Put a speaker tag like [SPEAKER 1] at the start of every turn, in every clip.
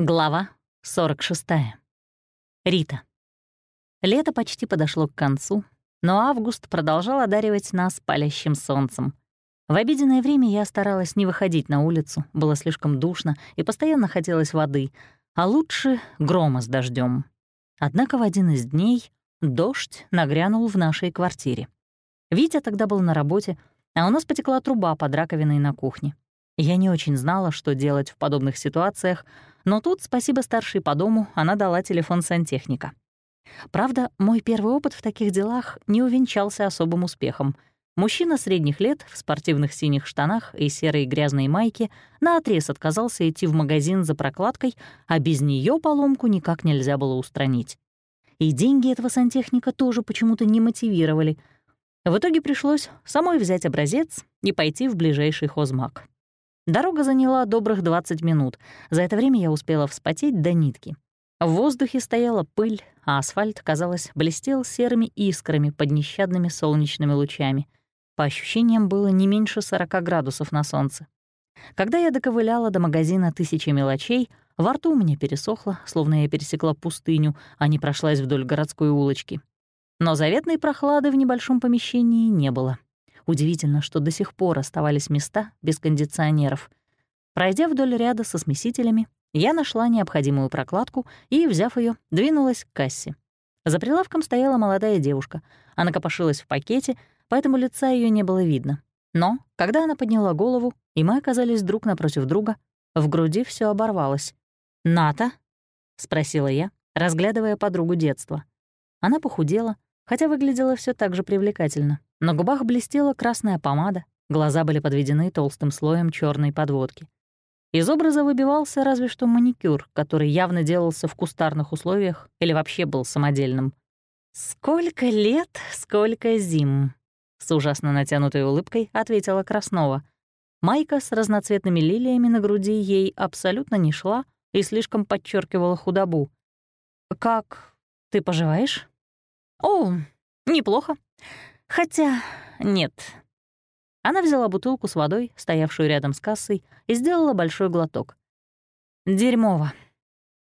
[SPEAKER 1] Глава 46. Рита. Лето почти подошло к концу, но август продолжал одаривать нас палящим солнцем. В обеденное время я старалась не выходить на улицу, было слишком душно и постоянно хотелось воды, а лучше грома с дождем. Однако в один из дней дождь нагрянул в нашей квартире. Витя тогда был на работе, а у нас потекла труба под раковиной на кухне. Я не очень знала, что делать в подобных ситуациях, но тут, спасибо старшей по дому, она дала телефон сантехника. Правда, мой первый опыт в таких делах не увенчался особым успехом. Мужчина средних лет в спортивных синих штанах и серой грязной майке наотрез отказался идти в магазин за прокладкой, а без нее поломку никак нельзя было устранить. И деньги этого сантехника тоже почему-то не мотивировали. В итоге пришлось самой взять образец и пойти в ближайший хозмаг. Дорога заняла добрых 20 минут. За это время я успела вспотеть до нитки. В воздухе стояла пыль, а асфальт, казалось, блестел серыми искрами под нещадными солнечными лучами. По ощущениям, было не меньше 40 градусов на солнце. Когда я доковыляла до магазина «Тысячи мелочей», во рту у меня пересохло, словно я пересекла пустыню, а не прошлась вдоль городской улочки. Но заветной прохлады в небольшом помещении не было. Удивительно, что до сих пор оставались места без кондиционеров. Пройдя вдоль ряда со смесителями, я нашла необходимую прокладку и, взяв ее, двинулась к кассе. За прилавком стояла молодая девушка. Она копошилась в пакете, поэтому лица ее не было видно. Но, когда она подняла голову, и мы оказались друг напротив друга, в груди все оборвалось. «Ната?» — спросила я, разглядывая подругу детства. Она похудела, хотя выглядела все так же привлекательно. На губах блестела красная помада, глаза были подведены толстым слоем черной подводки. Из образа выбивался разве что маникюр, который явно делался в кустарных условиях или вообще был самодельным. «Сколько лет, сколько зим!» С ужасно натянутой улыбкой ответила Краснова. Майка с разноцветными лилиями на груди ей абсолютно не шла и слишком подчеркивала худобу. «Как ты поживаешь?» «О, неплохо. Хотя нет. Она взяла бутылку с водой, стоявшую рядом с кассой, и сделала большой глоток. Дерьмово.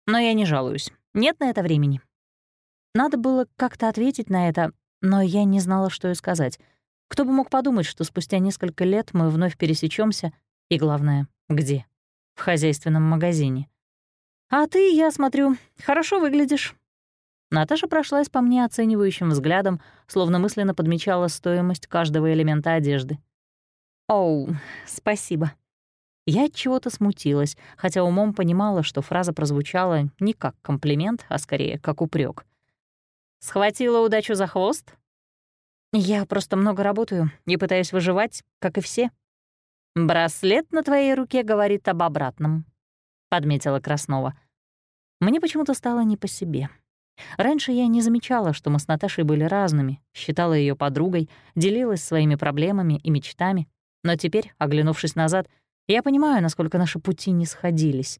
[SPEAKER 1] Но я не жалуюсь. Нет на это времени. Надо было как-то ответить на это, но я не знала, что и сказать. Кто бы мог подумать, что спустя несколько лет мы вновь пересечемся, и главное, где? В хозяйственном магазине. А ты, я смотрю, хорошо выглядишь. Наташа прошлась по мне оценивающим взглядом, словно мысленно подмечала стоимость каждого элемента одежды. «Оу, спасибо». Я от чего-то смутилась, хотя умом понимала, что фраза прозвучала не как комплимент, а скорее как упрек. «Схватила удачу за хвост?» «Я просто много работаю и пытаюсь выживать, как и все». «Браслет на твоей руке говорит об обратном», — подметила Краснова. Мне почему-то стало не по себе. Раньше я не замечала, что мы с Наташей были разными, считала ее подругой, делилась своими проблемами и мечтами. Но теперь, оглянувшись назад, я понимаю, насколько наши пути не сходились.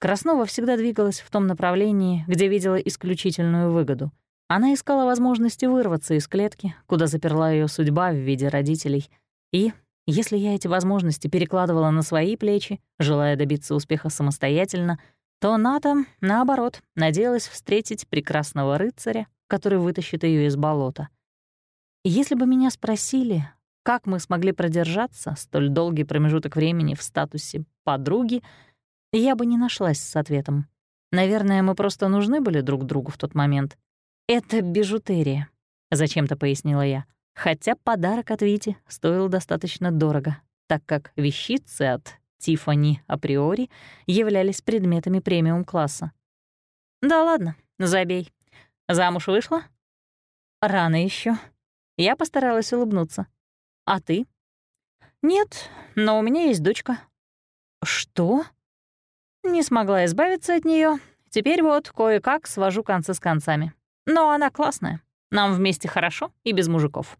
[SPEAKER 1] Краснова всегда двигалась в том направлении, где видела исключительную выгоду. Она искала возможности вырваться из клетки, куда заперла ее судьба в виде родителей. И, если я эти возможности перекладывала на свои плечи, желая добиться успеха самостоятельно — то Ната, наоборот, надеялась встретить прекрасного рыцаря, который вытащит ее из болота. если бы меня спросили, как мы смогли продержаться столь долгий промежуток времени в статусе подруги, я бы не нашлась с ответом. Наверное, мы просто нужны были друг другу в тот момент. «Это бижутерия», — зачем-то пояснила я. Хотя подарок от Вити стоил достаточно дорого, так как вещицы от Тиффани априори являлись предметами премиум-класса. «Да ладно, забей. Замуж вышла?» «Рано еще. Я постаралась улыбнуться. «А ты?» «Нет, но у меня есть дочка». «Что?» Не смогла избавиться от нее. Теперь вот кое-как свожу концы с концами. Но она классная. Нам вместе хорошо и без мужиков.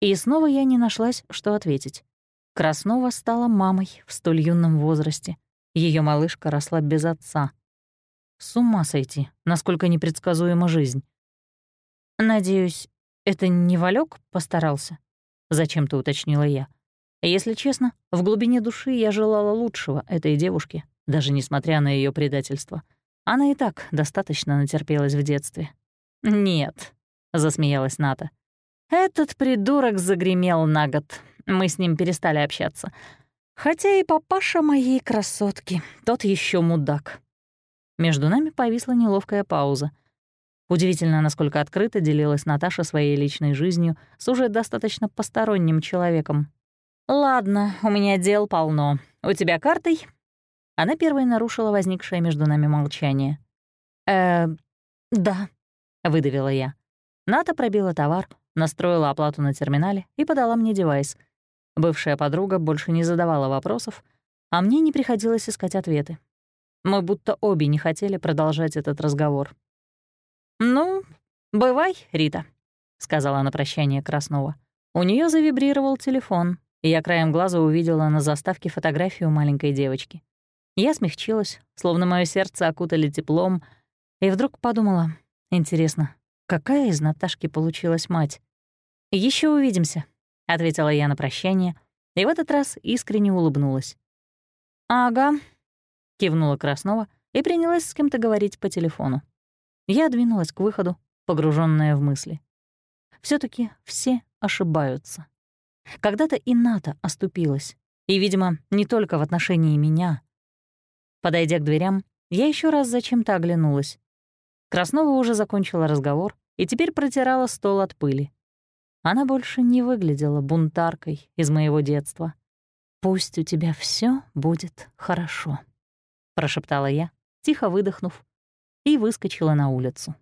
[SPEAKER 1] И снова я не нашлась, что ответить. Краснова стала мамой в столь юном возрасте. Ее малышка росла без отца. С ума сойти, насколько непредсказуема жизнь. «Надеюсь, это не Валёк постарался?» — зачем-то уточнила я. Если честно, в глубине души я желала лучшего этой девушке, даже несмотря на ее предательство. Она и так достаточно натерпелась в детстве. «Нет», — засмеялась Ната. «Этот придурок загремел на год. Мы с ним перестали общаться. Хотя и папаша моей красотки, тот еще мудак». Между нами повисла неловкая пауза. Удивительно, насколько открыто делилась Наташа своей личной жизнью с уже достаточно посторонним человеком. «Ладно, у меня дел полно. У тебя картой?» Она первой нарушила возникшее между нами молчание. «Э, да», — выдавила я. Ната пробила товар, настроила оплату на терминале и подала мне девайс. Бывшая подруга больше не задавала вопросов, а мне не приходилось искать ответы. Мы будто обе не хотели продолжать этот разговор. «Ну, бывай, Рита», — сказала на прощание Краснова. У нее завибрировал телефон, и я краем глаза увидела на заставке фотографию маленькой девочки. Я смягчилась, словно мое сердце окутали теплом, и вдруг подумала, интересно, какая из Наташки получилась мать? Еще увидимся», — ответила я на прощание, и в этот раз искренне улыбнулась. «Ага», — кивнула Краснова и принялась с кем-то говорить по телефону. Я двинулась к выходу, погруженная в мысли. все таки все ошибаются. Когда-то и НАТО оступилась, и, видимо, не только в отношении меня. Подойдя к дверям, я еще раз зачем-то оглянулась. Краснова уже закончила разговор и теперь протирала стол от пыли. Она больше не выглядела бунтаркой из моего детства. «Пусть у тебя все будет хорошо», — прошептала я, тихо выдохнув и выскочила на улицу.